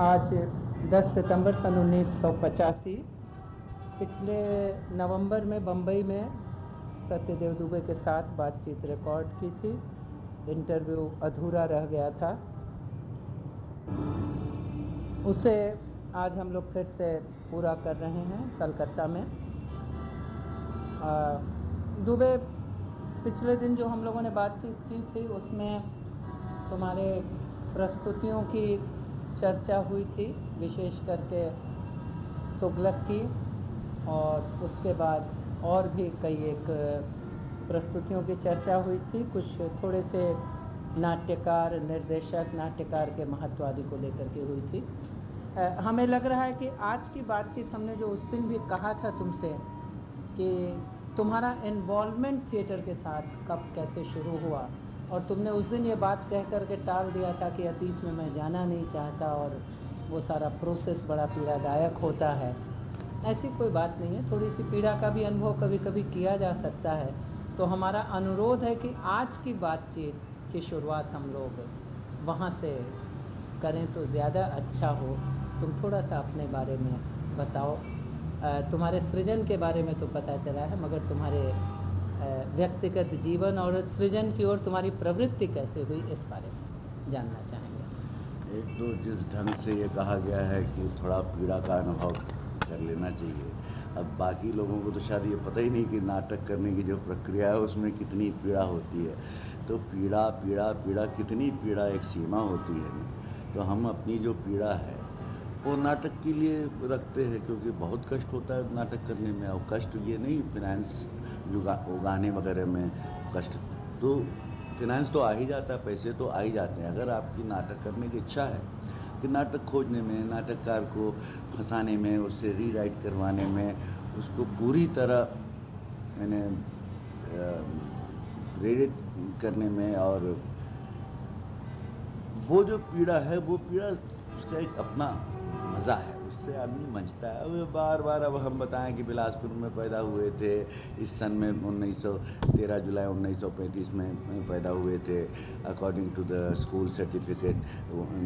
आज 10 सितंबर सन उन्नीस सौ पचासी। पिछले नवंबर में बम्बई में सत्यदेव दुबे के साथ बातचीत रिकॉर्ड की थी। इंटरव्यू अधूरा रह गया था। उसे आज हम लोग फिर से पूरा कर रहे हैं कलकत्ता में। दुबे पिछले दिन जो हम लोगों ने बातचीत की थी, उसमें तुम्हारे प्रस्तुतियों की चर्चा हुई थी, विशेष करके तुगलक की, और उसके बाद और भी कई एक प्रस्तुतियों की चर्चा हुई थी। कुछ थोड़े से नाट्यकार, निर्देशक नाट्यकार के महत्व आदि को लेकर के हुई थी। हमें लग रहा है कि आज की बातचीत हमने जो उस दिन भी कहा था तुमसे कि तुम्हारा इन्वॉल्वमेंट थिएटर के साथ कब कैसे शुरू हुआ और तुमने उस दिन ये बात कह कर के टाल दिया था कि अतीत में मैं जाना नहीं चाहता और वो सारा प्रोसेस बड़ा पीड़ादायक होता है। ऐसी कोई बात नहीं है। थोड़ी सी पीड़ा का भी अनुभव कभी कभी किया जा सकता है। तो हमारा अनुरोध है कि आज की बातचीत की शुरुआत हम लोग वहाँ से करें तो ज़्यादा अच्छा हो। तुम थोड़ा सा अपने बारे में बताओ। तुम्हारे सृजन के बारे में तो पता चला है, मगर तुम्हारे व्यक्तिगत जीवन और सृजन की ओर तुम्हारी प्रवृत्ति कैसे हुई, इस बारे में जानना चाहेंगे। एक तो जिस ढंग से ये कहा गया है कि थोड़ा पीड़ा का अनुभव कर लेना चाहिए, अब बाकी लोगों को तो शायद ये पता ही नहीं कि नाटक करने की जो प्रक्रिया है, उसमें कितनी पीड़ा होती है। तो पीड़ा पीड़ा पीड़ा, कितनी पीड़ा एक सीमा होती है। तो हम अपनी जो पीड़ा है, वो नाटक के लिए रखते हैं, क्योंकि बहुत कष्ट होता है नाटक करने में, और कष्ट ये नहीं फिनेंस उगाने वगैरह में कष्ट। तो फिनेंस तो आ ही जाता है, पैसे तो आ ही जाते हैं। अगर आपकी नाटक करने की इच्छा है कि नाटक खोजने में, नाटककार को फंसाने में, उससे रीराइट करवाने में, उसको पूरी तरह मैंने प्रेरित करने में और वो जो पीड़ा है, वो पीड़ा उसका एक अपना मज़ा है। उससे आदमी मचता है। अब बार बार अब हम बताएँ कि बिलासपुर में पैदा हुए थे। इस सन में उन्नीस सौ तेरह जुलाई उन्नीस सौ पैंतीस में पैदा हुए थे। According to the school certificate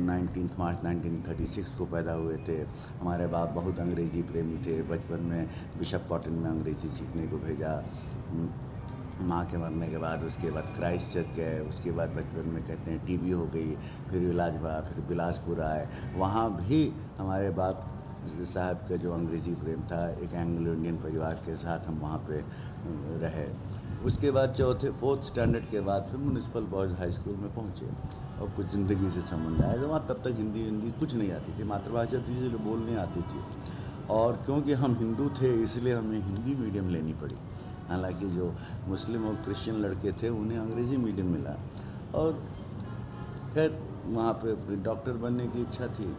nineteen March 1936 को पैदा हुए थे। हमारे बाप बहुत अंग्रेज़ी प्रेमी थे। बचपन में बिशप कॉटन में अंग्रेज़ी सीखने को भेजा। माँ के मरने के बाद उसके बाद क्राइस्ट चर्च गए। उसके बाद बचपन में कहते हैं टीबी हो गई। फिर इलाज भरा फिर बिलासपुर आए। वहाँ भी हमारे बाप साहब का जो अंग्रेज़ी प्रेम था, एक एंग्लो इंडियन परिवार के साथ हम वहाँ पे रहे। उसके बाद चौथे फोर्थ स्टैंडर्ड के बाद फिर म्यूनसिपल बॉयज़ हाई स्कूल में पहुँचे और कुछ ज़िंदगी से संबंध आया। तो वहाँ तब तक हिंदी हिंदी कुछ नहीं आती थी, मातृभाषा थी इसलिए बोलने आती थी। और क्योंकि हम हिंदू थे, इसलिए हमें हिंदी मीडियम लेनी पड़ी। हालाँकि जो मुस्लिम और क्रिश्चियन लड़के थे, उन्हें अंग्रेज़ी मीडियम मिला। और खैर, वहाँ पे डॉक्टर बनने की इच्छा थी।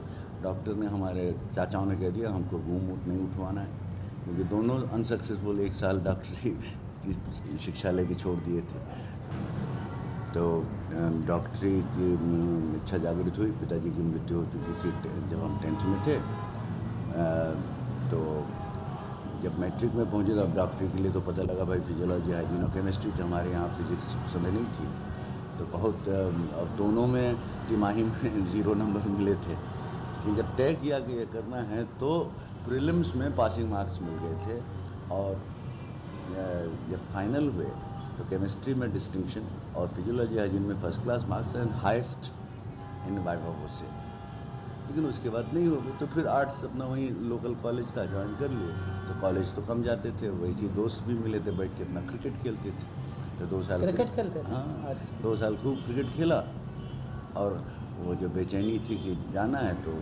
डॉक्टर ने हमारे चाचाओं ने कह दिया, हमको घूम उठ नहीं उठवाना है। क्योंकि दोनों अनसक्सेसफुल एक साल डॉक्टरी शिक्षा लेके छोड़ दिए थे। तो डॉक्टरी की इच्छा जागृत हुई, पिताजी की मृत्यु हो चुकी थी जब हम टेंथ में थे। तो जब मैट्रिक में पहुँचे तो अब डॉक्टरी के लिए तो पता लगा, भाई फिजियोलॉजी हाइजीन केमिस्ट्री तो हमारे यहाँ फिजिक्स समय नहीं थी। तो बहुत अब दोनों में तिमाही में ज़ीरो नंबर मिले थे। जब तय किया कि ये करना है तो प्रीलिम्स में पासिंग मार्क्स मिल गए थे और जब फाइनल हुए। तो केमिस्ट्री में डिस्टिंक्शन और फिजियोलॉजी है जिनमें first class marks and highest in viva से लेकिन उसके बाद नहीं हो गई तो फिर आर्ट्स अपना वहीं लोकल कॉलेज था ज्वाइन कर लिए। तो कॉलेज तो कम जाते थे वैसे दोस्त भी मिले थे बैठ के अपना क्रिकेट खेलते थे। तो दो साल क्रिकेट खेलते हाँ अच्छा। दो साल खूब क्रिकेट खेला और वो जो बेचैनी थी कि जाना है तो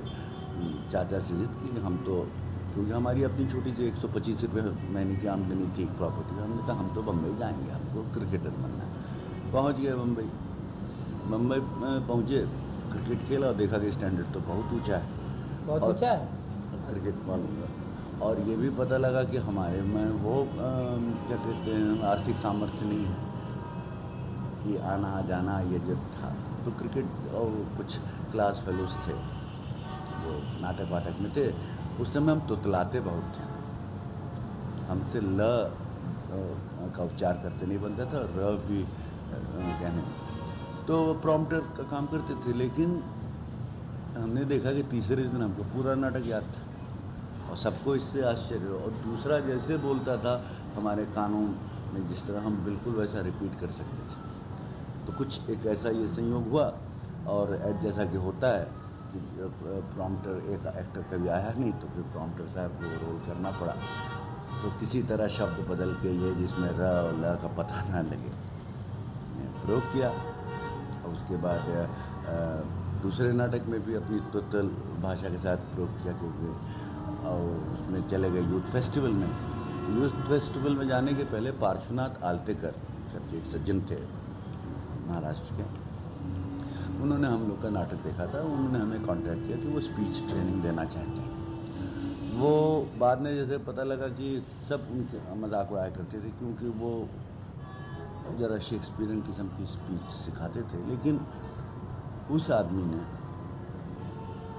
चाचा से जिद की हम तो क्योंकि हमारी अपनी छोटी सी एक सौ पच्चीस रुपये महीने की आमदनी थी प्रॉपर्टी हमने कहा हम तो बम्बई जाएँगे हमको क्रिकेटर बनना है। पहुँच गए बम्बई। बम्बई पहुँचे क्रिकेट खेला और देखा कि स्टैंडर्ड तो बहुत ऊँचा है। बहुत ऊँचा है? क्रिकेट मालूम और ये भी पता लगा कि हमारे में वो आ, क्या कहते हैं आर्थिक सामर्थ्य नहीं है कि आना जाना ये जब था। तो क्रिकेट और कुछ क्लास फेलोज थे जो नाटक वाटक में थे, उस समय हम तुतलाते बहुत थे। हमसे ल का उच्चार करते नहीं बनता था, र भी कहने तो प्रॉम्प्टर का काम करते थे, लेकिन हमने देखा कि तीसरे दिन हमको पूरा नाटक याद था। और सबको इससे आश्चर्य, और दूसरा जैसे बोलता था, हमारे कानून में जिस तरह हम बिल्कुल वैसा रिपीट कर सकते थे। कुछ एक ऐसा ये संयोग हुआ और जैसा कि होता है कि प्रॉम्प्टर एक एक्टर कभी आया नहीं तो फिर प्रॉम्प्टर साहब को रोल करना पड़ा। तो किसी तरह शब्द बदल के ये जिसमें र और ल का पता ना लगे प्रयोग किया। और उसके बाद दूसरे नाटक में भी अपनी टोटल भाषा के साथ प्रयोग किया क्योंकि, और उसमें चले गए यूथ फेस्टिवल में। यूथ फेस्टिवल में जाने के पहले पार्श्वनाथ आलतेकर एक सज्जन थे। महाराष्ट्र के। उन्होंने हम लोग का नाटक देखा था, उन्होंने हमें कांटेक्ट किया कि वो स्पीच ट्रेनिंग देना चाहते हैं। वो बाद में जैसे पता लगा कि सब उनके मज़ाक उड़ाया करते थे, क्योंकि वो ज़रा शेक्सपियन किस्म की स्पीच सिखाते थे। लेकिन उस आदमी ने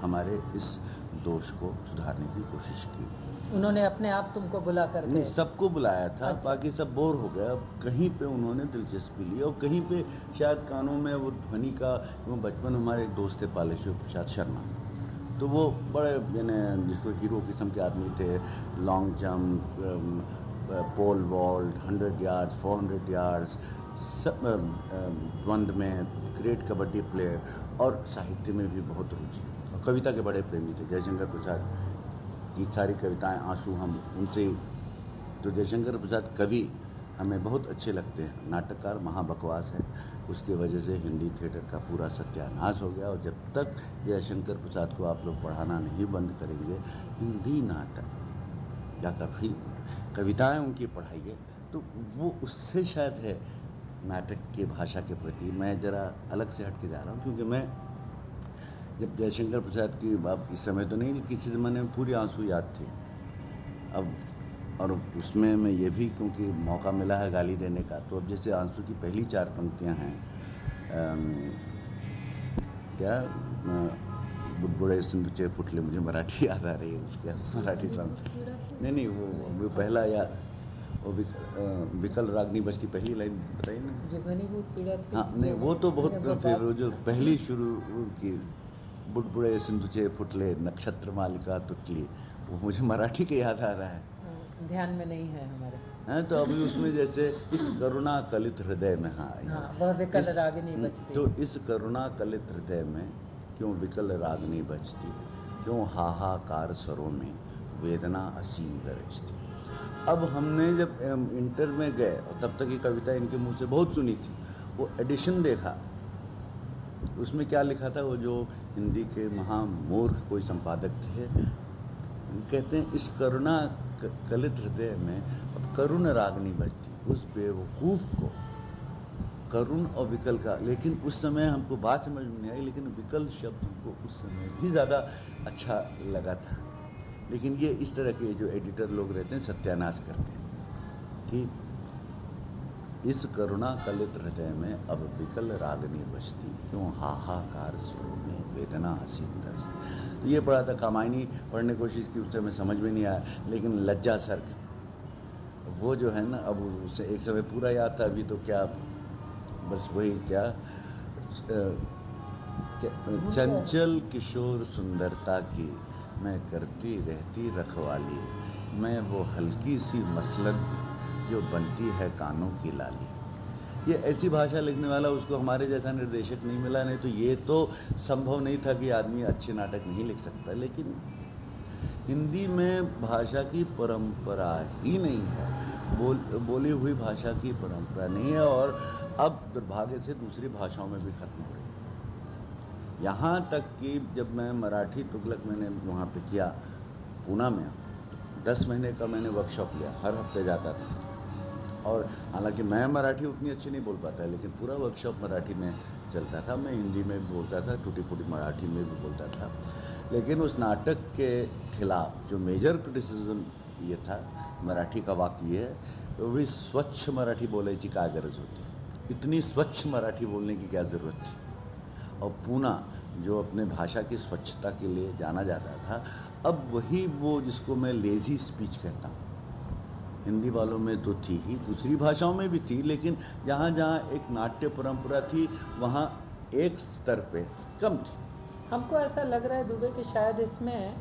हमारे इस दोष को सुधारने की कोशिश की। उन्होंने अपने आप तुमको बुला कर सबको बुलाया था अच्छा। बाकी सब बोर हो गया कहीं पे उन्होंने दिलचस्पी ली और कहीं पे शायद कानों में वो ध्वनि का वो बचपन हमारे एक दोस्त थे पालेश्वर प्रसाद शर्मा। तो वो बड़े यानी जिसको हीरो किस्म के आदमी थे long jump pole vault hundred yard four hundred yards सब द्वंद में ग्रेट कबड्डी प्लेयर और साहित्य में भी बहुत रुचि। और कविता के बड़े प्रेमी थे जयशंकर प्रसाद। की सारी कविताएँ आँसू हम उनसे तो जयशंकर प्रसाद कवि हमें बहुत अच्छे लगते हैं। नाटककार महाबकवास है। उसकी वजह से हिंदी थिएटर का पूरा सत्यानाश हो गया और जब तक जयशंकर प्रसाद को आप लोग पढ़ाना नहीं बंद करेंगे, हिंदी नाटक, या कभी कविताएँ उनकी पढ़ाइए तो वो उससे शायद है नाटक के भाषा के प्रति। मैं ज़रा अलग से हट के जा रहा हूँ, क्योंकि मैं जब जयशंकर प्रसाद की बात इस समय तो नहीं किसी ज़माने में पूरी आँसू याद थे। अब और उसमें मैं ये भी क्योंकि मौका मिला है गाली देने का तो अब जैसे आँसू की पहली चार पंक्तियाँ हैं क्या बुढ़े सिंधु चे फुटले मुझे मराठी याद आ रही है उसके मराठी ट्रांस नहीं नहीं वो वो पहला याद वो विकल रागनी बस की पहली लाइन बताइए ना। हाँ नहीं वो तो बहुत फिर जो पहली शुरू की बुढ़बुड़े सिंधुचे फुटले नक्षत्र मालिका तुटली वो मुझे मराठी के याद आ रहा है। हाँ, ध्यान में नहीं है हमारे। है तो अभी उसमें जैसे इस करुणा कलित हृदय में हाँ, हाँ वह विकल रागनी बचती तो इस करुणा कलित हृदय में क्यों विकल रागनी बचती क्यों हाहाकार स्वरों में वेदना असीम गरजती अब हमने जब इंटर में गए तब तक ये कविता इनके मुँह से बहुत सुनी थी वो एडिशन देखा उसमें क्या लिखा था वो जो हिंदी के महामूर्ख कोई संपादक थे। कहते हैं, इस करुणा कलित हृदय में अब करुण राग नहीं बजती, उस बेवकूफ़ को। करुण और विकल का, लेकिन उस समय हमको बात समझ में नहीं आई, लेकिन विकल शब्द हमको उस समय भी ज़्यादा अच्छा लगा था। लेकिन ये इस तरह के जो एडिटर लोग रहते हैं, सत्यानाश करते हैं। कि इस करुणा कलित हृदय में अब विकल रागनी बचती क्यों हाहाकार स्वरों में वेदना हसीन दर्ज तो ये पढ़ा था कामायनी पढ़ने की कोशिश की उससे हमें समझ में नहीं आया लेकिन लज्जा सर वो जो है ना अब उसे एक समय पूरा याद था अभी तो क्या बस वही क्या? चंचल किशोर सुंदरता की मैं करती रहती रखवाली। मैं वो हल्की सी मसलन जो बनती है कानों की लाली। ये ऐसी भाषा लिखने वाला उसको हमारे जैसा निर्देशक नहीं मिला, नहीं तो ये तो संभव नहीं था कि आदमी अच्छे नाटक नहीं लिख सकता। लेकिन हिंदी में भाषा की परंपरा ही नहीं है। बोल, बोली हुई भाषा की परंपरा नहीं है और अब दुर्भाग्य से दूसरी भाषाओं में भी खत्म हो रही है। यहाँ तक कि जब मैं मराठी तुगलक मैंने वहाँ पे किया, पूना में, दस महीने का मैंने वर्कशॉप लिया, हर हफ़्ते जाता था। और हालाँकि मैं मराठी उतनी अच्छी नहीं बोल पाता, लेकिन पूरा वर्कशॉप मराठी में चलता था। मैं हिंदी में भी बोलता था टूटी फूटी मराठी में भी बोलता था। लेकिन उस नाटक के खिलाफ जो मेजर क्रिटिसिज्म ये था, मराठी का वाक्य है तो भी स्वच्छ मराठी बोले की क्या गरज होती? इतनी स्वच्छ मराठी बोलने की क्या ज़रूरत थी? और पूना, जो अपने भाषा की स्वच्छता के लिए जाना जाता था, अब वही वो जिसको मैं लेज़ी स्पीच कहता हूँ। हिंदी वालों में तो थी ही, दूसरी भाषाओं में भी थी, लेकिन जहाँ जहाँ एक नाट्य परंपरा थी, वहाँ एक स्तर पे कम थी। हमको ऐसा लग रहा है दुबे कि शायद इसमें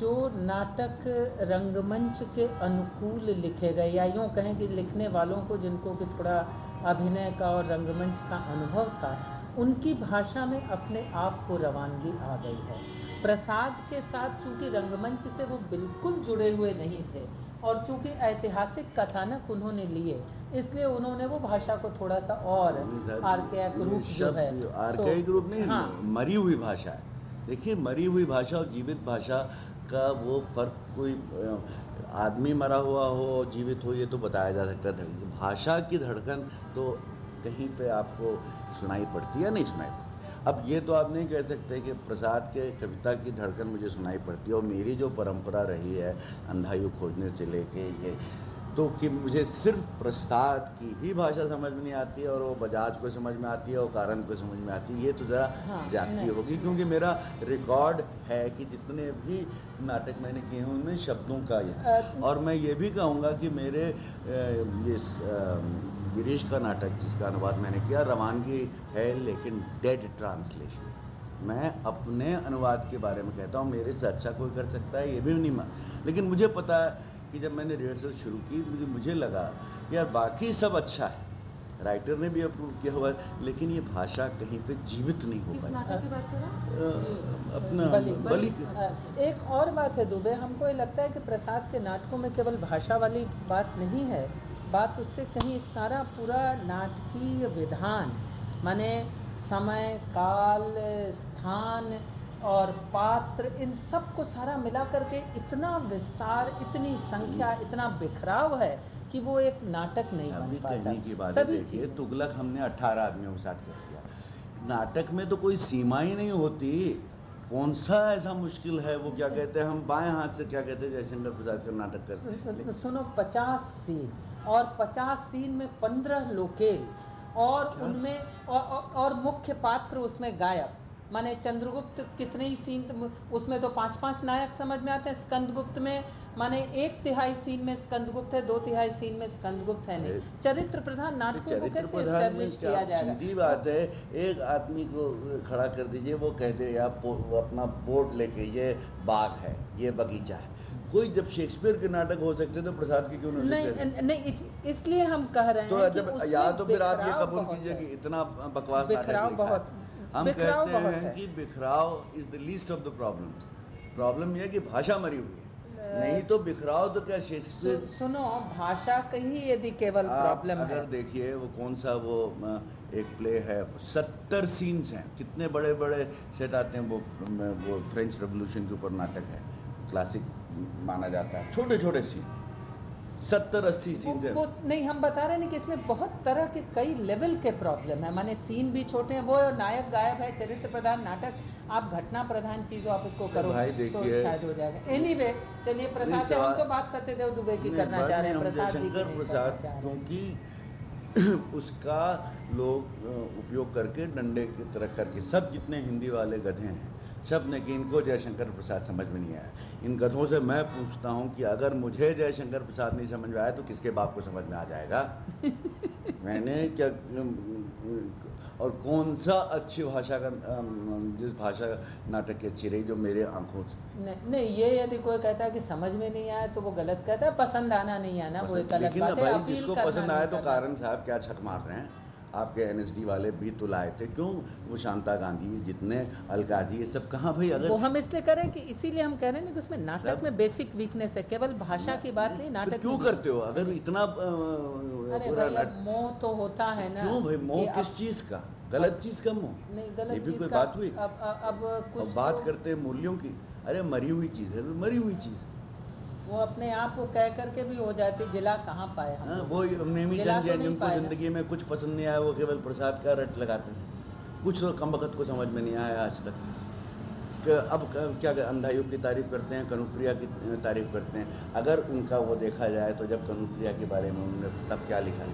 जो नाटक रंगमंच के अनुकूल लिखे गए, या यूँ कहें कि लिखने वालों को जिनको कि थोड़ा अभिनय का और रंगमंच का अनुभव था, उनकी भाषा में अपने आप को रवानगी आ गई है। प्रसाद के साथ चूँकि रंगमंच से वो बिल्कुल जुड़े हुए नहीं थे और चूँकि ऐतिहासिक कथानक उन्होंने लिए इसलिए उन्होंने वो भाषा को थोड़ा सा और आर्कैक रूप जो है आर्कैक रूप नहीं हाँ, मरी हुई भाषा है। देखिए मरी हुई भाषा और जीवित भाषा का वो फ़र्क कोई आदमी मरा हुआ हो जीवित हो ये तो बताया जा सकता है भाषा की धड़कन तो कहीं पे आपको सुनाई पड़ती है नहीं सुनाई पड़ती अब ये तो आप नहीं कह सकते कि प्रसाद के कविता की धड़कन मुझे सुनाई पड़ती है और मेरी जो परंपरा रही है अंधायु खोजने से लेके ये तो कि मुझे सिर्फ़ प्रसाद की ही भाषा समझ में नहीं आती है और वो बजाज को समझ में आती है और कारण को समझ में आती है ये तो ज़रा हाँ, ज्यादती होगी क्योंकि मेरा रिकॉर्ड है कि जितने भी नाटक मैंने किए हैं उनमें शब्दों का ही। और मैं ये भी कहूँगा कि मेरे ये गिरीश का नाटक जिसका अनुवाद मैंने किया रवानगी है लेकिन डेड ट्रांसलेशन मैं अपने अनुवाद के बारे में कहता हूँ मेरे से अच्छा कोई कर सकता है ये भी नहीं मान लेकिन मुझे पता है कि जब मैंने रिहर्सल शुरू की तो मुझे लगा यार बाकी सब अच्छा है। राइटर ने भी अप्रूव किया हुआ है लेकिन ये भाषा कहीं पे जीवित नहीं हो पाई। अपना बली, बली, बली एक और बात है दुबे हमको ये लगता है कि प्रसाद के नाटकों में केवल भाषा वाली बात नहीं है बात उससे कहीं सारा पूरा नाटकीय विधान माने समय काल स्थान और पात्र इन सबको सारा मिला करके इतना विस्तार इतनी संख्या इतना बिखराव है कि वो एक नाटक नहीं बन पाता। की बात देखिए तुगलक हमने अठारह आदमियों के साथ कर दिया। नाटक में तो कोई सीमा ही नहीं होती। कौन सा ऐसा मुश्किल है? वो क्या कहते हैं हम बाएँ हाथ से क्या कहते हैं जयशंकर प्रसाद का नाटक करते सुनो पचास सीन। और पचास सीन में पंद्रह लोकेल और उनमें और, और, और मुख्य पात्र उसमें गायब। माने चंद्रगुप्त कितने ही सीन उसमें तो पाँच पाँच नायक समझ में आते हैं। स्कंदगुप्त में माने एक तिहाई सीन में स्कंदगुप्त है दो तिहाई सीन में स्कंदगुप्त है नहीं। चरित्र प्रधान नाटकों को कैसे एस्टेब्लिश किया जाएगा? सीधी बात है एक आदमी को खड़ा कर दीजिए वो कह दे आप अपना बोर्ड लेके ये बाग है ये बगीचा है। कोई जब शेक्सपियर के नाटक हो सकते तो प्रसाद की क्यों नहीं नहीं इसलिए हम कह रहे तो हैं तो जब या तो फिर आप ये कबूल कीजिए कि इतना बकवास नाटक बहुत हम कहते हैं कि बिखराव is the least of the problem problem यह कि भाषा मरी हुई है। नहीं तो बिखराव तो क्या शेक्सपियर सुनो भाषा का ही यदि केवल प्रॉब्लम है। अगर देखिए वो कौन सा वो एक प्ले है सत्तर सीन्स हैं। कितने बड़े बड़े सेट आते हैं वो वो फ्रेंच रेवोल्यूशन के ऊपर नाटक है। क्लासिक माना जाता है। छोटे छोटे सीन सत्तर अस्सी सीन वो, वो नहीं हम बता रहे हैं कि इसमें बहुत तरह के कई लेवल के प्रॉब्लम है। माने सीन भी छोटे हैं। वो नायक गायब है चरित्र प्रधान नाटक। आप घटना प्रधान चीज़ आप उसको करो तो शायद हो जाएगा। एनी वे चलिए प्रसाद हम तो बात सत्यदेव दुबे की करना चाह रहे हैं। प्रसाद प्रसाद क्योंकि उसका लोग उपयोग करके डंडे की तरह करके सब जितने हिंदी वाले गधे हैं सबने कि इनको जयशंकर प्रसाद समझ में नहीं आया। इन कथों से मैं पूछता हूँ कि अगर मुझे जयशंकर प्रसाद नहीं समझ में आया तो किसके बाप को समझ में आ जाएगा? मैंने क्या और कौन सा अच्छी भाषा का जिस भाषा नाटक की अच्छी रही जो मेरे आँखों से? नहीं, नहीं ये यदि कोई कहता है कि समझ में नहीं आया तो वो गलत कहता है पसंद आना नहीं आना वो एक अलग बात है जिसको पसंद आया तो कारण साहब क्या छक मार रहे हैं? आपके एनएसडी वाले भी तो लाए थे। क्यों? वो शांता गांधी जितने अलकाजी ये सब कहाँ भाई? अगर वो हम इसलिए करें कि इसीलिए हम कह रहे हैं कि उसमें नाटक में बेसिक वीकनेस है केवल भाषा की बात नहीं नाटक क्यों करते हो? अगर इतना मोह तो होता है ना क्यों भाई? मोह किस चीज़ का? गलत चीज़ का मोह? नहीं गलत भी कोई बात हुई? अब अब बात तो करते मूल्यों की। अरे मरी हुई चीज़ है मरी हुई चीज़। वो अपने आप को कह करके भी हो जाती जिला कहाँ पाए हम हाँ, वो नेमी जन तो जिनको ज़िंदगी में कुछ पसंद नहीं आया वो केवल प्रसाद का रट लगाते हैं। कुछ तो कम वक्त को समझ में नहीं आया आज तक। कि अब क्या अंधायुग की तारीफ़ करते हैं कनुप्रिया की तारीफ़ करते हैं। अगर उनका वो देखा जाए तो जब कनुप्रिया के बारे में उन्होंने तब क्या लिखा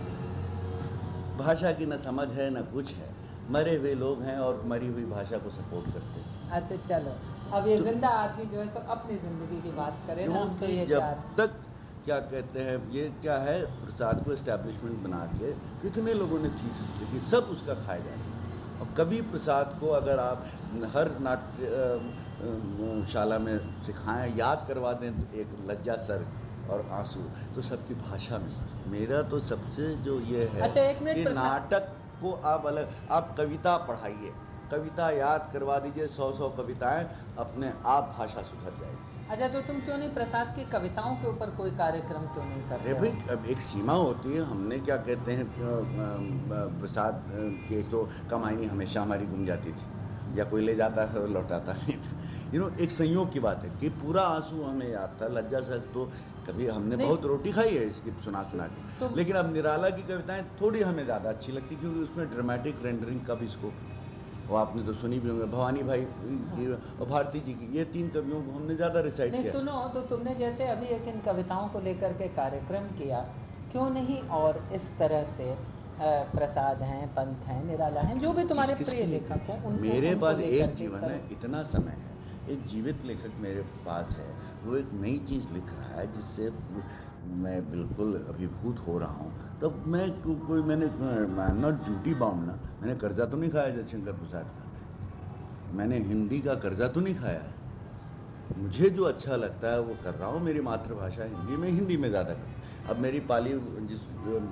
भाषा की न समझ है न कुछ है। मरे हुए लोग हैं और मरी हुई भाषा को सपोर्ट करते हैं। अच्छा चलो। अब ये ज़िंदा आदमी जो है सब अपनी ज़िंदगी की बात करे ना तो ये जब तक क्या कहते हैं ये क्या है प्रसाद को इस्टेब्लिशमेंट बना के कितने लोगों ने चीज़ लिखी सब उसका खाया जाए और कभी प्रसाद को अगर आप हर नाट्य शाला में सिखाएँ याद करवा दें एक लज्जा सर और आँसू तो सबकी भाषा में मेरा तो सबसे जो ये है अच्छा, एक कि नाटक को आप अलग आप कविता पढ़ाइए। कविता याद करवा दीजिए सौ सौ कविताएँ अपने आप भाषा सुधर जाएगी। अच्छा तो तुम क्यों नहीं प्रसाद की कविताओं के ऊपर कोई कार्यक्रम क्यों नहीं कर रहे भाई अब एक सीमा होती है हमने क्या कहते हैं प्रसाद के तो कमाई हमेशा हमारी गुम जाती थी या कोई ले जाता है लौटाता नहीं था। यू नो एक संयोग की बात है कि पूरा आँसू हमें याद था लज्जा सर तो कभी हमने बहुत रोटी खाई है इसकी सुना सुना के। तो, लेकिन अब निराला की कविताएँ थोड़ी हमें ज़्यादा अच्छी लगती क्योंकि उसमें ड्रामेटिक रेंडरिंग का भी स्कोप वो आपने तो सुनी भी होंगे भवानी भाई की और भारती जी की ये तीन कवियों को हमने ज़्यादा रिसाइट किया। सुनो तो तुमने जैसे अभी एक इन कविताओं को लेकर के कार्यक्रम किया क्यों नहीं और इस तरह से प्रसाद हैं पंथ हैं निराला हैं जो भी तुम्हारे प्रिय लेखक हैं मेरे पास एक जीवन है इतना समय है एक जीवित लेखक मेरे पास है वो एक नई चीज़ लिख रहा है जिससे मैं बिल्कुल अभिभूत हो रहा हूँ। तब तो मैं को, कोई मैंने नॉट ड्यूटी बाउंड ना मैंने कर्जा तो नहीं खाया जयशंकर प्रसाद का। मैंने हिंदी का कर्जा तो नहीं खाया है। मुझे जो अच्छा लगता है वो कर रहा हूँ मेरी मातृभाषा हिंदी में हिंदी में ज़्यादा अब मेरी पाली जिस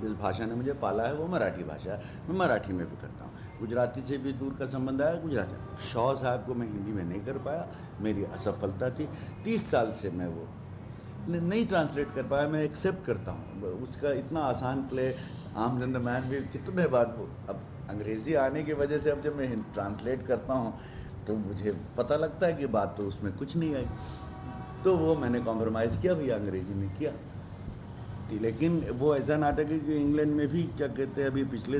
जिस भाषा ने मुझे पाला है वो मराठी भाषा है। मैं मराठी में भी करता हूँ। गुजराती से भी दूर का संबंध आया गुजराती शौ साहब को मैं हिंदी में नहीं कर पाया। मेरी असफलता थी। तीस साल से मैं वो नहीं ट्रांसलेट कर पाया, मैं एक्सेप्ट करता हूँ। उसका इतना आसान प्ले आमचंद मैन भी कितने बार अब अंग्रेज़ी आने की वजह से अब जब मैं ट्रांसलेट करता हूँ तो मुझे पता लगता है कि बात तो उसमें कुछ नहीं आई। तो वो मैंने कॉम्प्रोमाइज़ किया भैया अंग्रेज़ी में किया। लेकिन वो ऐसा नाटक है कि इंग्लैंड में भी, क्या कहते हैं, अभी पिछले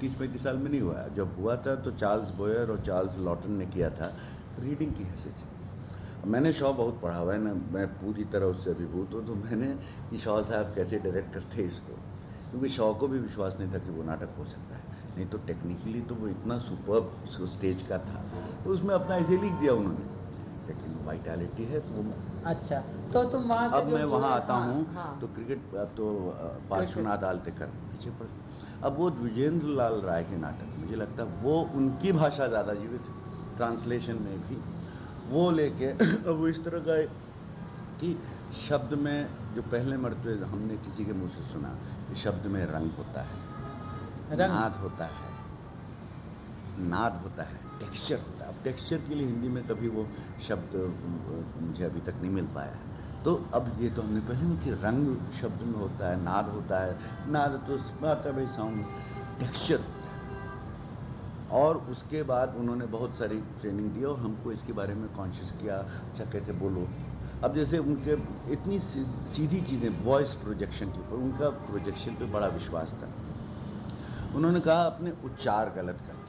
तीस पैंतीस साल में नहीं हुआ। जब हुआ था तो चार्ल्स बोयर और चार्ल्स लॉटन ने किया था रीडिंग की हैसियत से। मैंने शॉ बहुत पढ़ा हुआ है ना मैं पूरी तरह उससे अभिभूत हूँ तो मैंने कि शॉ साहब कैसे डायरेक्टर थे इसको। क्योंकि शॉ को भी विश्वास नहीं था कि वो नाटक हो सकता है। नहीं तो टेक्निकली तो वो इतना सुपर स्टेज का था तो उसमें अपना ऐसे लिख दिया उन्होंने। लेकिन वाइटैलिटी है तो वो अच्छा तो तुम वहाँ अब मैं वहाँ आता हाँ, हूँ हाँ, तो क्रिकेट अब तो पार्श्वनाथ आलतेकर पीछे पड़। अब वो द्विजेंद्र लाल राय के नाटक मुझे लगता है वो उनकी भाषा ज़्यादा जीवित है। ट्रांसलेशन में भी वो लेके अब वो इस तरह का कि शब्द में जो पहले मरते हमने किसी के मुँह से सुना कि शब्द में रंग होता है रंग। नाद होता है नाद होता है टेक्सचर होता है। अब टेक्सचर के लिए हिंदी में कभी वो शब्द मुझे अभी तक नहीं मिल पाया है। तो अब ये तो हमने पहले कि रंग शब्द में होता है नाद होता है। नाद तो बात है भाई साउंड टेक्सचर और उसके बाद उन्होंने बहुत सारी ट्रेनिंग दी और हमको इसके बारे में कॉन्शियस किया अच्छा कैसे बोलो। अब जैसे उनके इतनी सीधी चीज़ें वॉइस प्रोजेक्शन के ऊपर, उनका प्रोजेक्शन पे बड़ा विश्वास था। उन्होंने कहा, अपने उच्चार गलत करते हैं।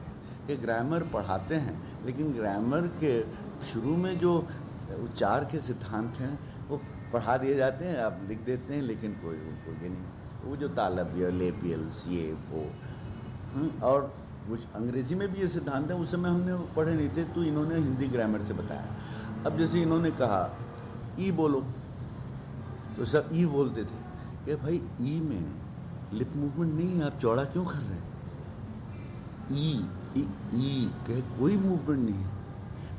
कि ग्रामर पढ़ाते हैं, लेकिन ग्रामर के शुरू में जो उच्चार के सिद्धांत हैं, वो पढ़ा दिए जाते हैं, आप लिख देते हैं, लेकिन कोई उनको ये नहीं। वो जो तालब्य लेपियल सी ए वो और कुछ अंग्रेज़ी में भी ये सिद्धांत है उस समय हमने पढ़े नहीं थे तो इन्होंने हिंदी ग्रामर से बताया। अब जैसे इन्होंने कहा ई बोलो। तो सब ई बोलते थे। कि भाई ई में लिप मूवमेंट नहीं है आप चौड़ा क्यों कर रहे हैं? ई ई, ई। कहे कोई मूवमेंट नहीं है।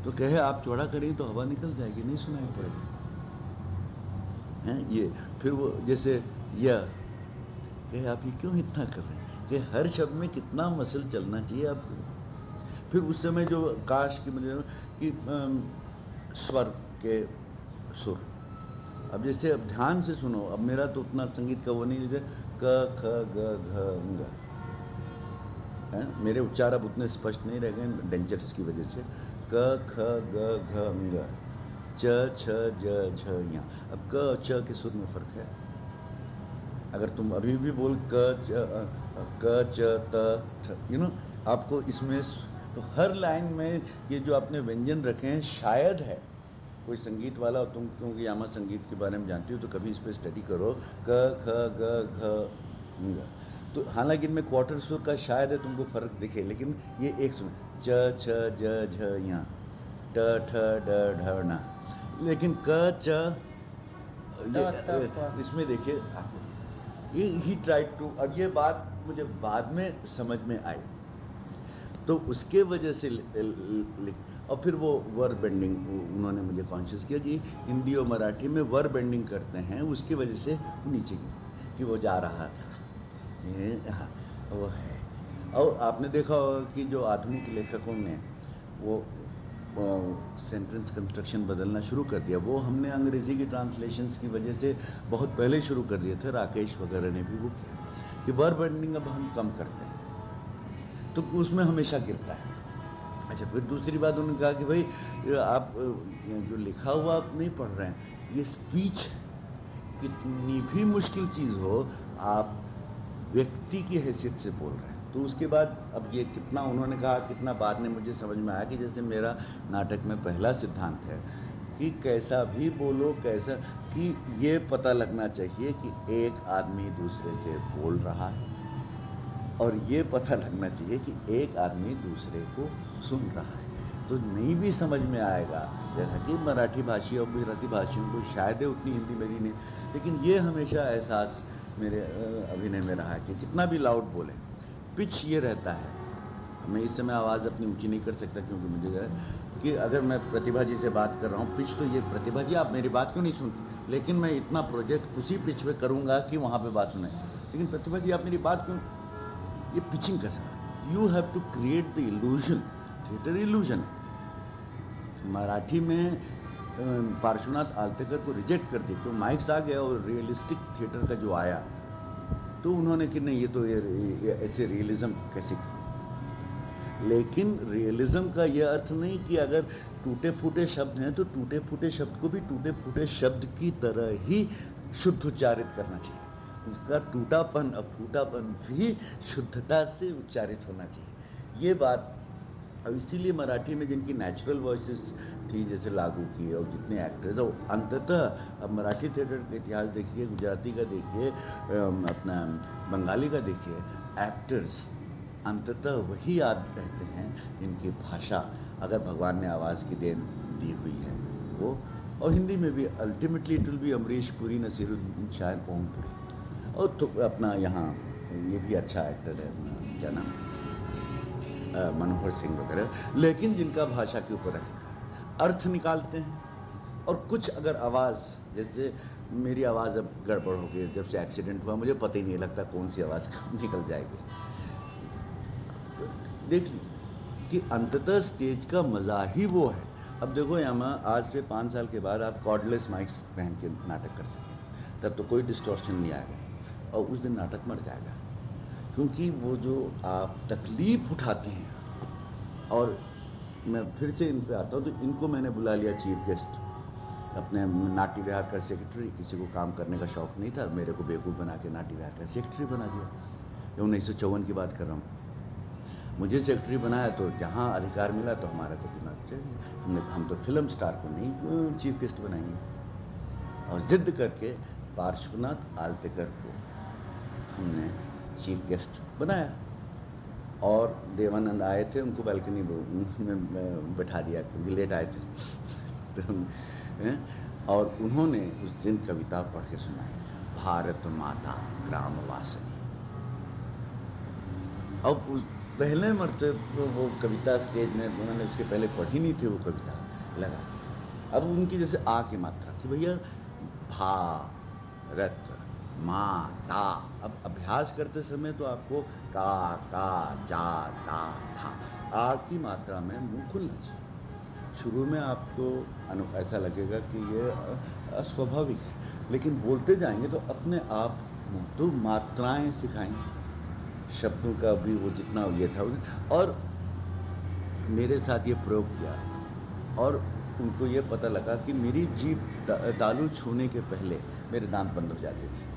तो कहे आप चौड़ा करेंगे तो हवा निकल जाएगी नहीं सुनाई पड़ेगी। हैं ये फिर वो जैसे यह कहे आप ये क्यों इतना कर रहे हैं? कि हर शब्द में कितना मसल चलना चाहिए आपको। फिर उस समय जो काश की मुझे कि स्वर के सुर। अब जैसे अब ध्यान से सुनो, अब मेरा तो उतना संगीत का वो नहीं क, ख, ग, घ, ग। मेरे उच्चार अब उतने स्पष्ट नहीं रह गए डेंजर्स की वजह से। क, ख, ग, घ च, छ, ज, झ यहाँ अब क च के सुर में फ़र्क है। अगर तुम अभी भी बोल क, च क च त यू नो आपको इसमें तो हर लाइन में ये जो आपने व्यंजन रखे हैं शायद है। कोई संगीत वाला तुम क्योंकि यामा संगीत के बारे में जानती हो तो कभी इस पर स्टडी करो। क ख ग घ तो हालाँकि इनमें क्वार्टर सुर का शायद है तुमको फ़र्क दिखे लेकिन ये एक सुन च छ ज झ यहाँ ट ठ ड ढ ना लेकिन क च इसमें देखिए ही ट्राइड टू अब ये बात मुझे बाद में समझ में आई तो उसके वजह से लिख और फिर वो वर बेंडिंग उन्होंने मुझे कॉन्शियस किया कि हिंदी और मराठी में वर बेंडिंग करते हैं उसकी वजह से नीचे कि वो जा रहा था। ये हाँ, वो है। और आपने देखा होगा कि जो आधुनिक लेखकों ने वो सेंटेंस कंस्ट्रक्शन बदलना शुरू कर दिया वो हमने अंग्रेज़ी की ट्रांसलेशंस की वजह से बहुत पहले शुरू कर दिए थे राकेश वगैरह ने भी वो किया। कि वर बेंडिंग अब हम कम करते हैं। तो उसमें हमेशा गिरता है। अच्छा फिर दूसरी बात उन्होंने कहा कि भाई, आप जो लिखा हुआ आप नहीं पढ़ रहे हैं, ये स्पीच कितनी भी मुश्किल चीज़ हो, आप व्यक्ति की हैसियत से बोल रहे हैं। तो उसके बाद अब ये कितना उन्होंने कहा, कितना बाद में मुझे समझ में आया कि जैसे मेरा नाटक में पहला सिद्धांत है कि कैसा भी बोलो, कैसा कि ये पता लगना चाहिए कि एक आदमी दूसरे से बोल रहा है। और ये पता लगना चाहिए कि एक आदमी दूसरे को सुन रहा है। तो नहीं भी समझ में आएगा। जैसा कि मराठी भाषी और गुजराती भाषियों को शायद है उतनी हिंदी मेरी नहीं। लेकिन ये हमेशा एहसास मेरे अभिनय में रहा है कि जितना भी लाउड बोले पिच ये रहता है। मैं इस समय आवाज़ अपनी ऊँची नहीं कर सकता क्योंकि मुझे कि अगर मैं प्रतिभा जी से बात कर रहा हूँ पिच तो ये प्रतिभा जी आप मेरी बात क्यों नहीं सुनते लेकिन मैं इतना प्रोजेक्ट उसी पिच पे करूँगा कि वहाँ पे बात सुने। लेकिन प्रतिभा जी आप मेरी बात क्यों? ये पिचिंग कर सकता you have to create the illusion theatre illusion Marathi में पार्श्वनाथ आलतेकर को रिजेक्ट कर दिया क्यों? माइक्स आ गया और रियलिस्टिक थिएटर का जो आया तो उन्होंने कि नहीं ये तो ये, ये ऐसे रियलिज्म कैसे लेकिन रियलिज्म का यह अर्थ नहीं कि अगर टूटे फूटे शब्द हैं तो टूटे फूटे शब्द को भी टूटे फूटे शब्द की तरह ही शुद्ध उच्चारित करना चाहिए। उसका टूटापन और फूटापन भी शुद्धता से उच्चारित होना चाहिए। ये बात, अब इसीलिए मराठी में जिनकी नेचुरल वॉइसेस थी, जैसे लागू की और जितने एक्टर्स वो अंततः, अब मराठी थिएटर का इतिहास देखिए, गुजराती का देखिए अपना, बंगाली का देखिए एक्टर्स अंततः वही याद रहते हैं जिनकी भाषा अगर भगवान ने आवाज़ की देन दी हुई है, वो। और हिंदी में भी ultimately it will be Amrish, Puri, Naseeruddin शायद ओमपुरी और तो अपना यहाँ, ये भी अच्छा एक्टर है क्या नाम? मनोहर सिंह वगैरह। लेकिन जिनका भाषा के ऊपर अर्थ निकालते हैं, और कुछ अगर आवाज़, जैसे मेरी आवाज़ अब गड़बड़ हो गई, जब से एक्सीडेंट हुआ, मुझे पता ही नहीं लगता कौन सी आवाज़ निकल जाएगी। देख ली कि अंततः स्टेज का मज़ा ही वो है। अब देखो यहाँ आज से पाँच साल के बाद आप कॉर्डलेस माइक्स पहन के नाटक कर सकें। तब तो कोई डिस्टोर्शन नहीं आएगा। और उस दिन नाटक मर जाएगा। क्योंकि वो जो आप तकलीफ़ उठाते हैं, और मैं फिर से इन पे आता हूँ तो इनको मैंने बुला लिया चीफ गेस्ट अपने नाट्य विहार का सेक्रेटरी किसी को काम करने का शौक नहीं था। मेरे को बेवकूफ़ बना के नाट्य विहार का सेक्रेटरी बना दिया। उन्नीस सौ चौवन की बात कर रहा हूँ। मुझे सेक्रेटरी बनाया तो जहाँ अधिकार मिला तो हमारा तो दिमाग चाहिए हमने हम तो फ़िल्म स्टार को नहीं चीफ गेस्ट बनाएँगे। और जिद करके पार्श्वनाथ आलतेकर को हमने चीफ गेस्ट बनाया। और देवानंद आए थे, उनको बालकनी में बैठा दिया लेट आए थे। तो और उन्होंने उस दिन कविता पढ़ के सुनाई, भारत माता ग्राम वासनी अब उस पहले मरते वो कविता स्टेज में उन्होंने उसके पहले पढ़ी नहीं थी वो कविता लगा अब उनकी जैसे आ की मात्रा कि भैया, भारत मा ता अब अभ्यास करते समय तो आपको का का, जा, ता, था, आ की मात्रा में मुँह खुलना चाहिए। शुरू में आपको अनु, ऐसा लगेगा कि ये अस्वाभाविक है, लेकिन बोलते जाएँगे तो अपने आप तो मात्राएँ सिखाएँगे। शब्दों का भी वो जितना ये था और मेरे साथ ये प्रयोग किया और उनको ये पता लगा कि मेरी जीप दालू छूने के पहले मेरे दांत बंद हो जाते थे।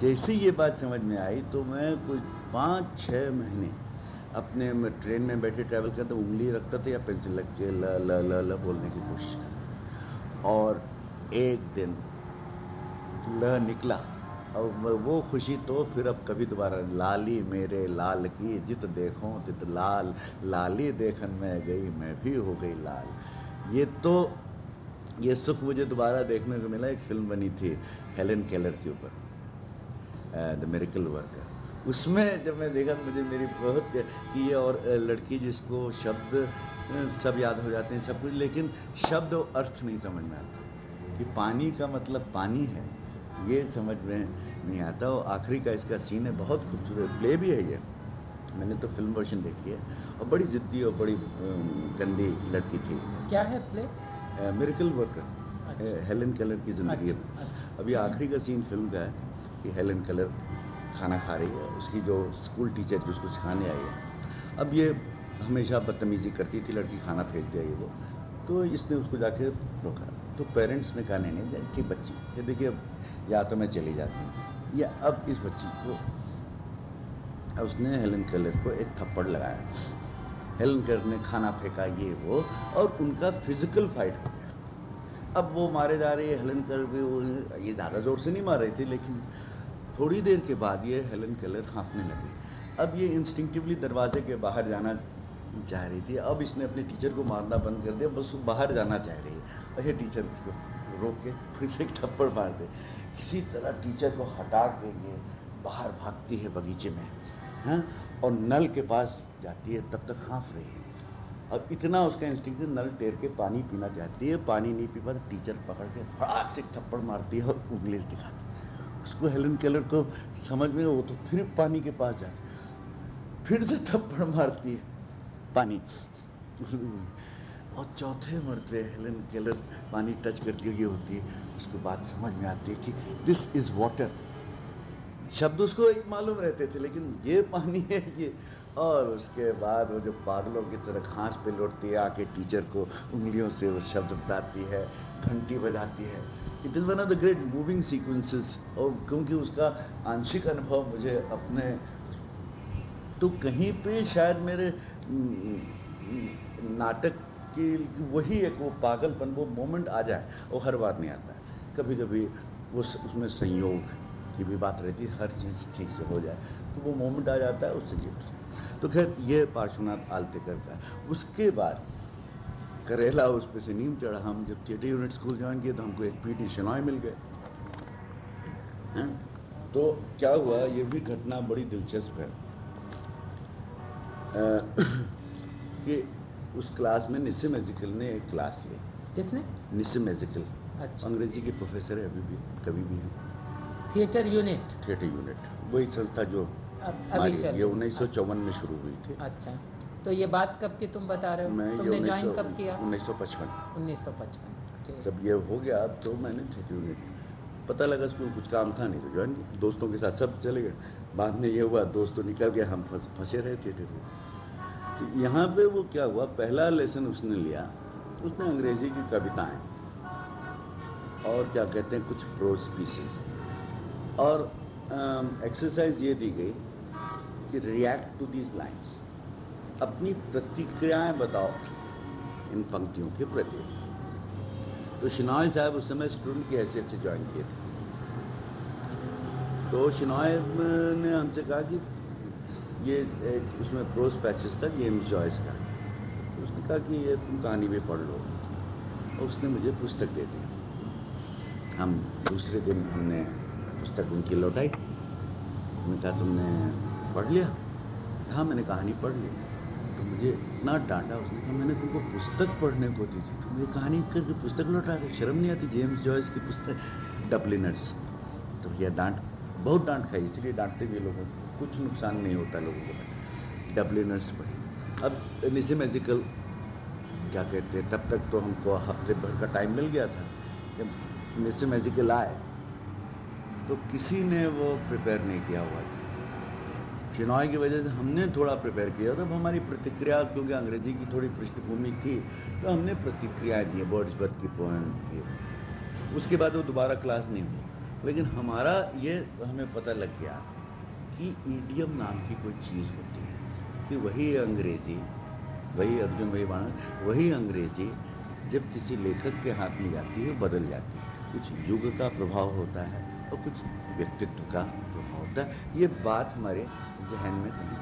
जैसे ये बात समझ में आई तो मैं कोई पाँच छः महीने अपने ट्रेन में बैठे ट्रैवल करते, उंगली रखता था या पेंसिल लग के ल ल ल ल बोलने की कोशिश और एक दिन ल निकला। और वो खुशी तो फिर अब कभी दोबारा लाली मेरे लाल की जित देखो तित लाल, लाली देखन में गई, मैं भी हो गई लाल। ये तो ये सुख मुझे दोबारा देखने को मिला, एक फ़िल्म बनी थी हेलन केलर के ऊपर द मेरिकल वर्कर उसमें जब मैं देखा मुझे मेरी बहुत कि ये और लड़की जिसको शब्द सब याद हो जाते हैं सब कुछ, लेकिन शब्द और अर्थ नहीं समझ में आता। कि पानी का मतलब पानी है। ये समझ में नहीं आता और आखिरी का इसका सीन है बहुत खूबसूरत प्ले भी है ये। मैंने तो फ़िल्म वर्जन देखी है और बड़ी ज़िद्दी और बड़ी गंदी लड़की थी। क्या है play miracle worker Helen Keller की ज़िंदगी। अच्छा, अच्छा, अभी आखिरी का सीन फ़िल्म का है कि हेलन कलर खाना खा रही है। उसकी जो स्कूल टीचर जिसको सिखाने आई है। अब ये हमेशा बदतमीज़ी करती थी लड़की खाना फेंक दिया ये वो। तो इसने उसको जाके रोका। तो पेरेंट्स ने कहा नहीं नहीं कि बच्ची देखिए अब या तो मैं चली जाती हूँ। या अब इस बच्ची को उसने हेलन केलर को एक थप्पड़ लगाया। हेलन केलर ने खाना फेंका ये वो, और उनका फ़िज़िकल फाइट हो गया। अब वो मारे जा रहे हेलन केलर भी वो ये ज़्यादा ज़ोर से नहीं मार रहे थे, लेकिन थोड़ी देर के बाद ये हेलन केलर खांसने लगे। अब ये इंस्टिंक्टिवली दरवाजे के बाहर जाना चाह रही थी। अब इसने अपने टीचर को मारना बंद कर दिया, बस बाहर जाना चाह रही है। ये टीचर को रोक के फिर से एक थप्पड़ मार दे। किसी तरह टीचर को हटा के ये बाहर भागती है बगीचे में, हैं? हाँ? और नल के पास जाती है, तब तक हाँफ रही है। अब इतना उसका इंस्टिंक्ट नल टेर के पानी पीना चाहती है, पानी नहीं पी पाता टीचर पकड़ के फटाक से थप्पड़ मारती है और इंग्लिश दिखाती है। उसको हेलन केलर को समझ में वो तो फिर पानी के पास जाती फिर से थप्पड़ मारती है, पानी। और चौथे मरते हेलन केलर पानी टच करती हुई होती है। उसके बाद समझ में आती कि दिस इज़ वाटर शब्द उसको एक मालूम रहते थे, लेकिन ये पानी है ये। और उसके बाद वो जो पागलों की तरह घास पे लौटती है, आके टीचर को उंगलियों से वो शब्द बताती है, घंटी बजाती है। It is one of the great moving sequences और क्योंकि उसका आंशिक अनुभव मुझे अपने तो कहीं पे शायद मेरे, नाटक की वही एक वो पागलपन, वो मोमेंट आ जाए, वो हर बार नहीं आता है। कभी कभी वो उसमें संयोग की भी बात रहती है हर चीज़ ठीक से हो जाए तो वो मोमेंट आ जाता है उससे जीत तो खैर ये पार्श्वनाथ आलतेकर का उसके बाद करेला उस पर से नीम चढ़ा हम जब थिएटर यूनिट स्कूल ज्वाइन किए तो हमको एक पी टी शनॉय मिल गए तो क्या हुआ ये भी घटना बड़ी दिलचस्प है। कि उस क्लास में निस्से मैजिकल ने एक क्लास ली। किसने? निस्से मैजिकल। अच्छा। अंग्रेज़ी के प्रोफेसर है अभी भी कभी भी हैं। Theatre unit? थिएटर यूनिट वही संस्था जो अभी ये उन्नीस सौ चौवन में शुरू हुई थी। अच्छा तो ये बात कब की तुम बता रहे हो? मैं तुमने ज्वाइन कब किया? उन्नीस सौ पचपन। उन्नीस सौ पचपन जब ये हो गया तो मैंने थिएटर यूनिट पता लगा स्कूल कुछ काम था नहीं तो ज्वाइन दोस्तों के साथ सब चले गए। बाद में ये हुआ दोस्त तो निकल गए हम फंसे रहे थिएटर में। तो यहाँ पे वो क्या हुआ पहला लेसन उसने लिया उसने अंग्रेज़ी की कविताएँ। और क्या कहते हैं, कुछ प्रोज पीसेस और एक्सरसाइज ये दी गई कि रिएक्ट टू दीज लाइन्स अपनी प्रतिक्रियाएँ बताओ इन पंक्तियों के प्रति। तो शिनॉय साहब उस समय स्टूडेंट की हैसियत से ज्वाइन किए थे। तो शिनॉय ने हमसे कहा कि ये उसमें प्रोस पैसेज था जेम्स जॉयस का उसने कहा कि ये तुम कहानी भी पढ़ लो। और उसने मुझे पुस्तक दे दी। हम दूसरे दिन हमने पुस्तक उनकी लौटाई। मैंने कहा, तुमने पढ़ लिया? हाँ मैंने कहानी पढ़ ली। तो मुझे इतना डांटा उसने कहा, मैंने तुमको पुस्तक पढ़ने को दी थी। तुम ये कहानी करके पुस्तक लौटा रहे शर्म नहीं आती जेम्स जॉयस की पुस्तक, डबलिनर्स? तो भैया डांट, बहुत डांट खाई, इसलिए डांटते भी लोगों को कुछ नुकसान नहीं होता लोगों को। डबलिनर्स पढ़ी। अब निजी मेजिकल क्या कहते हैं, तब तक तो हमको हफ़्ते भर का टाइम मिल गया था। मैजिकल आए तो किसी ने वो प्रिपेयर नहीं किया हुआ था। चिनॉय की वजह से हमने थोड़ा प्रिपेयर किया। तब हमारी प्रतिक्रिया, क्योंकि अंग्रेज़ी की थोड़ी पृष्ठभूमि थी तो हमने प्रतिक्रियाएँ दी बर्थ की पोएम की। उसके बाद वो दोबारा क्लास नहीं हुई। लेकिन हमारा ये हमें पता लग गया कि ईडियम नाम की कोई चीज़ होती है, कि वही अंग्रेज़ी, वही अर्जुन, वही बाण, वही अंग्रेज़ी जब किसी लेखक के हाथ में जाती है, बदल जाती है। कुछ युग का प्रभाव होता है और कुछ व्यक्तित्व का प्रभाव होता है। ये बात हमारे जहन में कहीं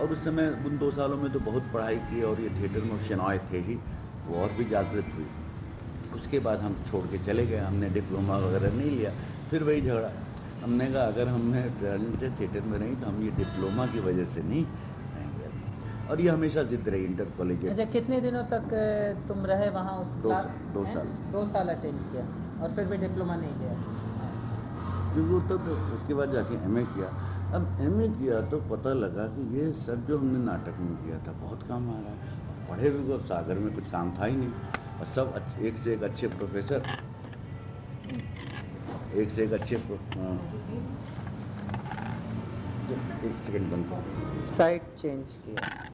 और उस समय, उन दो सालों में तो बहुत पढ़ाई की और ये थिएटर में शनाय थे ही, वो और भी जागृत हुई। उसके बाद हम छोड़ के चले गए, हमने डिप्लोमा वगैरह नहीं लिया। फिर वही झगड़ा। हमने कहा, अगर हमने टैलेंटेड थिएटर में नहीं तो हम ये डिप्लोमा की वजह से नहीं और ये हमेशा जिद रही इंटर कॉलेज अच्छा कितने दिनों तक तुम रहे वहाँ उस दो- क्लास दो साल। दो साल अटेंड किया और फिर भी डिप्लोमा नहीं लिया क्योंकि वो तब उसके बाद जाके एमए किया। अब एमए किया तो पता लगा कि ये सब जो हमने नाटक में किया था बहुत काम आ रहा है। पढ़े भी को सागर में कुछ काम था ही नहीं। और सब अच्छे- एक से एक अच्छे प्रोफेसर एक से एक अच्छे हाँ। एक सेकंड बंद कर। साइड चेंज किया।